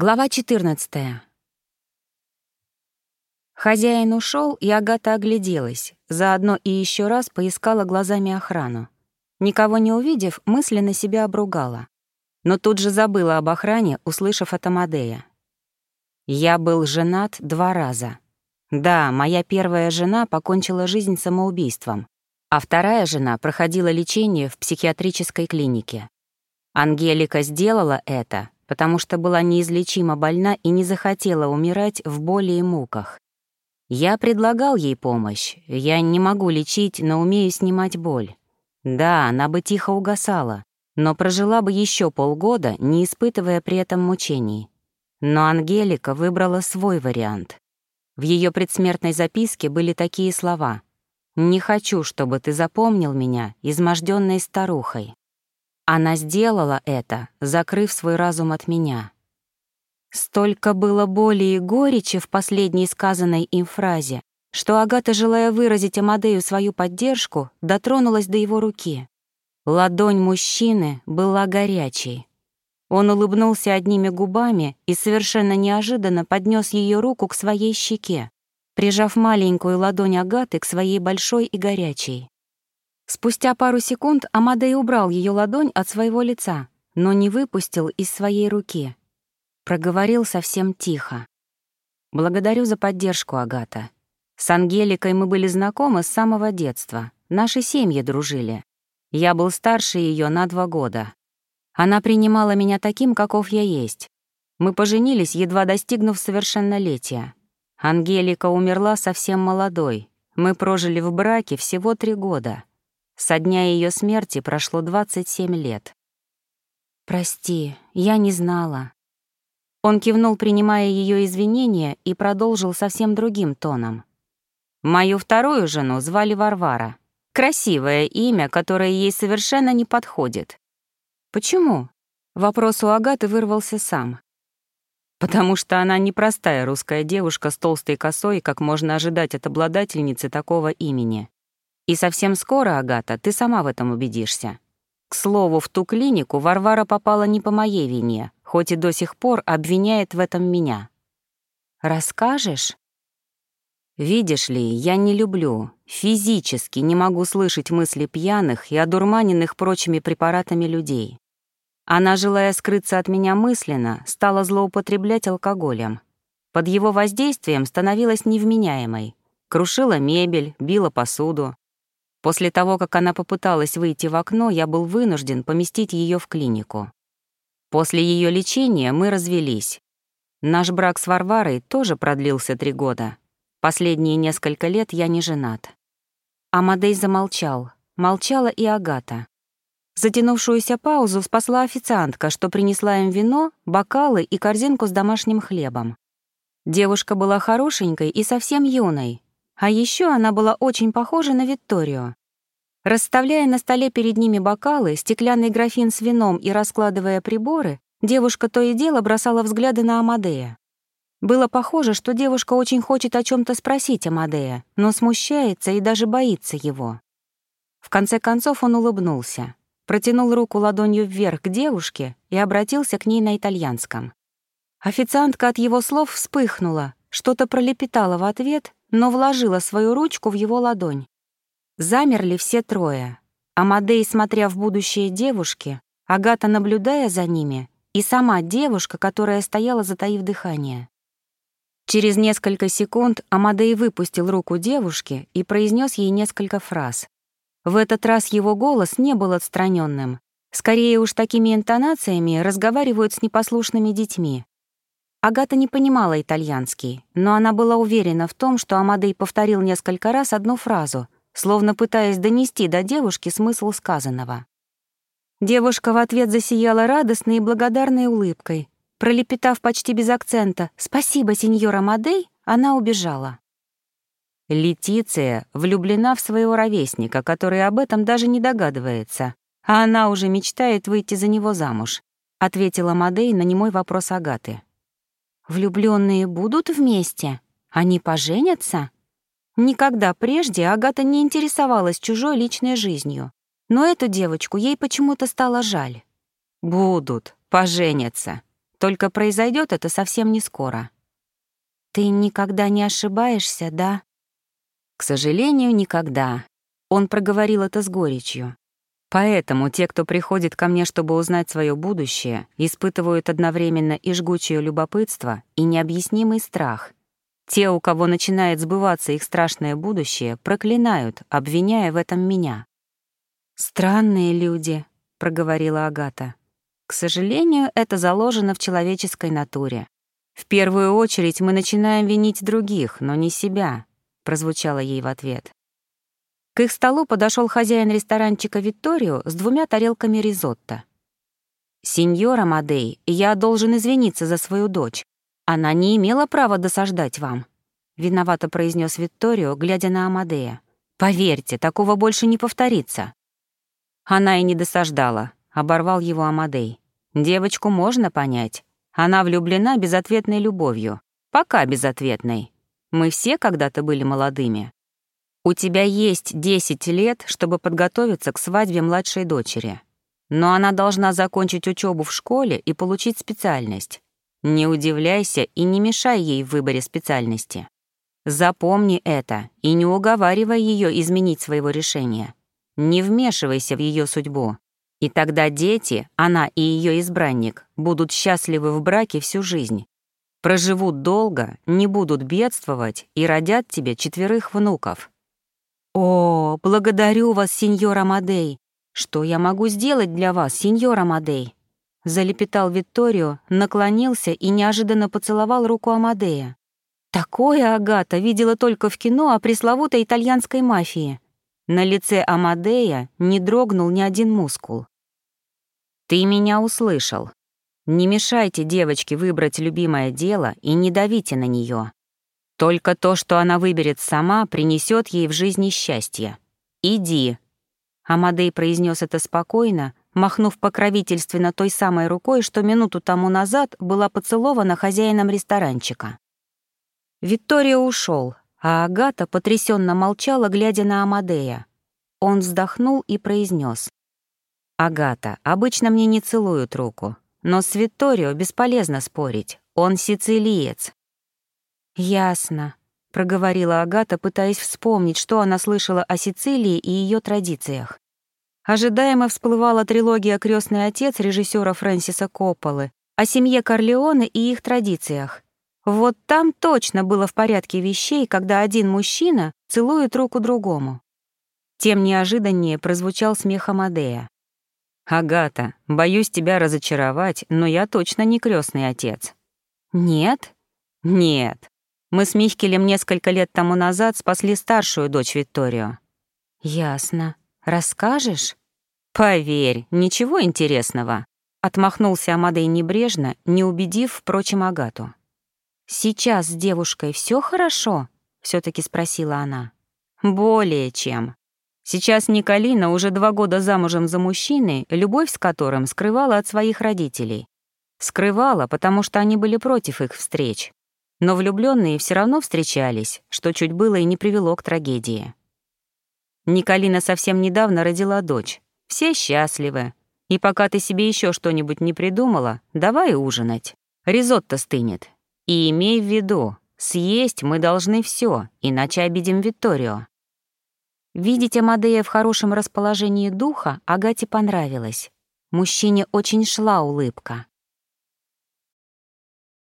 Глава 14. Хозяин ушел, и Агата огляделась, заодно и еще раз поискала глазами охрану. Никого не увидев, мысленно себя обругала. Но тут же забыла об охране, услышав от Амадея. «Я был женат два раза. Да, моя первая жена покончила жизнь самоубийством, а вторая жена проходила лечение в психиатрической клинике. Ангелика сделала это, потому что была неизлечимо больна и не захотела умирать в боли и муках. Я предлагал ей помощь. Я не могу лечить, но умею снимать боль. Да, она бы тихо угасала, но прожила бы еще полгода, не испытывая при этом мучений. Но Ангелика выбрала свой вариант. В ее предсмертной записке были такие слова «Не хочу, чтобы ты запомнил меня, изможденной старухой». Она сделала это, закрыв свой разум от меня. Столько было боли и горечи в последней сказанной им фразе, что Агата, желая выразить Амадею свою поддержку, дотронулась до его руки. Ладонь мужчины была горячей. Он улыбнулся одними губами и совершенно неожиданно поднес ее руку к своей щеке, прижав маленькую ладонь Агаты к своей большой и горячей. Спустя пару секунд Амадей убрал ее ладонь от своего лица, но не выпустил из своей руки. Проговорил совсем тихо. «Благодарю за поддержку, Агата. С Ангеликой мы были знакомы с самого детства. Наши семьи дружили. Я был старше ее на два года. Она принимала меня таким, каков я есть. Мы поженились, едва достигнув совершеннолетия. Ангелика умерла совсем молодой. Мы прожили в браке всего три года. Со дня ее смерти прошло 27 лет. «Прости, я не знала». Он кивнул, принимая ее извинения, и продолжил совсем другим тоном. «Мою вторую жену звали Варвара. Красивое имя, которое ей совершенно не подходит». «Почему?» Вопрос у Агаты вырвался сам. «Потому что она непростая русская девушка с толстой косой, как можно ожидать от обладательницы такого имени. И совсем скоро, Агата, ты сама в этом убедишься. К слову, в ту клинику Варвара попала не по моей вине, хоть и до сих пор обвиняет в этом меня. Расскажешь? Видишь ли, я не люблю, физически не могу слышать мысли пьяных и одурманенных прочими препаратами людей. Она, желая скрыться от меня мысленно, стала злоупотреблять алкоголем. Под его воздействием становилась невменяемой. Крушила мебель, била посуду, После того, как она попыталась выйти в окно, я был вынужден поместить ее в клинику. После ее лечения мы развелись. Наш брак с Варварой тоже продлился три года. Последние несколько лет я не женат. Амадей замолчал. Молчала и Агата. Затянувшуюся паузу спасла официантка, что принесла им вино, бокалы и корзинку с домашним хлебом. Девушка была хорошенькой и совсем юной, а еще она была очень похожа на Викторию. Расставляя на столе перед ними бокалы, стеклянный графин с вином и раскладывая приборы, девушка то и дело бросала взгляды на Амадея. Было похоже, что девушка очень хочет о чем то спросить Амадея, но смущается и даже боится его. В конце концов он улыбнулся, протянул руку ладонью вверх к девушке и обратился к ней на итальянском. Официантка от его слов вспыхнула, что-то пролепетала в ответ но вложила свою ручку в его ладонь. Замерли все трое. Амадей, смотря в будущее девушки, Агата, наблюдая за ними, и сама девушка, которая стояла, затаив дыхание. Через несколько секунд Амадей выпустил руку девушки и произнес ей несколько фраз. В этот раз его голос не был отстраненным. Скорее уж такими интонациями разговаривают с непослушными детьми. Агата не понимала итальянский, но она была уверена в том, что Амадей повторил несколько раз одну фразу, словно пытаясь донести до девушки смысл сказанного. Девушка в ответ засияла радостной и благодарной улыбкой. Пролепетав почти без акцента «Спасибо, сеньор Амадей», она убежала. Летиция влюблена в своего ровесника, который об этом даже не догадывается, а она уже мечтает выйти за него замуж, ответила Мадей на немой вопрос Агаты. Влюбленные будут вместе? Они поженятся? Никогда прежде Агата не интересовалась чужой личной жизнью, но эту девочку ей почему-то стало жаль. «Будут, поженятся. Только произойдет это совсем не скоро. Ты никогда не ошибаешься, да? К сожалению, никогда. Он проговорил это с горечью. Поэтому те, кто приходит ко мне, чтобы узнать свое будущее, испытывают одновременно и жгучее любопытство, и необъяснимый страх. Те, у кого начинает сбываться их страшное будущее, проклинают, обвиняя в этом меня. «Странные люди», — проговорила Агата. «К сожалению, это заложено в человеческой натуре. В первую очередь мы начинаем винить других, но не себя», — прозвучало ей в ответ. К их столу подошел хозяин ресторанчика Викторио с двумя тарелками ризотто. «Сеньора Мадей, я должен извиниться за свою дочь. Она не имела права досаждать вам», — виновато произнес Викторио, глядя на Амадея. «Поверьте, такого больше не повторится». Она и не досаждала, — оборвал его Амадей. «Девочку можно понять. Она влюблена безответной любовью. Пока безответной. Мы все когда-то были молодыми. У тебя есть 10 лет, чтобы подготовиться к свадьбе младшей дочери. Но она должна закончить учебу в школе и получить специальность. Не удивляйся и не мешай ей в выборе специальности. Запомни это и не уговаривай ее изменить своего решения. Не вмешивайся в ее судьбу. И тогда дети, она и ее избранник, будут счастливы в браке всю жизнь. Проживут долго, не будут бедствовать и родят тебе четверых внуков. «О, благодарю вас, сеньор Амадей! Что я могу сделать для вас, сеньор Амадей?» Залепетал Витторио, наклонился и неожиданно поцеловал руку Амадея. Такое Агата видела только в кино о пресловутой итальянской мафии. На лице Амадея не дрогнул ни один мускул. «Ты меня услышал. Не мешайте девочке выбрать любимое дело и не давите на нее. Только то, что она выберет сама, принесет ей в жизни счастье. Иди. Амадей произнес это спокойно, махнув покровительственно той самой рукой, что минуту тому назад была поцелована хозяином ресторанчика. Виктория ушел, а Агата потрясенно молчала, глядя на Амадея. Он вздохнул и произнес: «Агата, обычно мне не целуют руку, но с Витторио бесполезно спорить. Он сицилиец, «Ясно», — проговорила Агата, пытаясь вспомнить, что она слышала о Сицилии и ее традициях. Ожидаемо всплывала трилогия «Крестный отец» режиссера Фрэнсиса Копполы о семье Корлеоне и их традициях. Вот там точно было в порядке вещей, когда один мужчина целует руку другому. Тем неожиданнее прозвучал смех Амадея. «Агата, боюсь тебя разочаровать, но я точно не крестный отец». «Нет?» «Нет. Мы с Михкелем несколько лет тому назад спасли старшую дочь Викторию». «Ясно. Расскажешь?» «Поверь, ничего интересного», — отмахнулся Амадей небрежно, не убедив, впрочем, Агату. «Сейчас с девушкой все хорошо?» — все таки спросила она. «Более чем. Сейчас Николина уже два года замужем за мужчиной, любовь с которым скрывала от своих родителей. Скрывала, потому что они были против их встреч. Но влюбленные все равно встречались, что чуть было и не привело к трагедии. Николина совсем недавно родила дочь. Все счастливы. И пока ты себе еще что-нибудь не придумала, давай ужинать. Ризотто стынет. И имей в виду, съесть мы должны все, иначе обидим Викторию. Видеть Амадея в хорошем расположении духа Агате понравилось. Мужчине очень шла улыбка.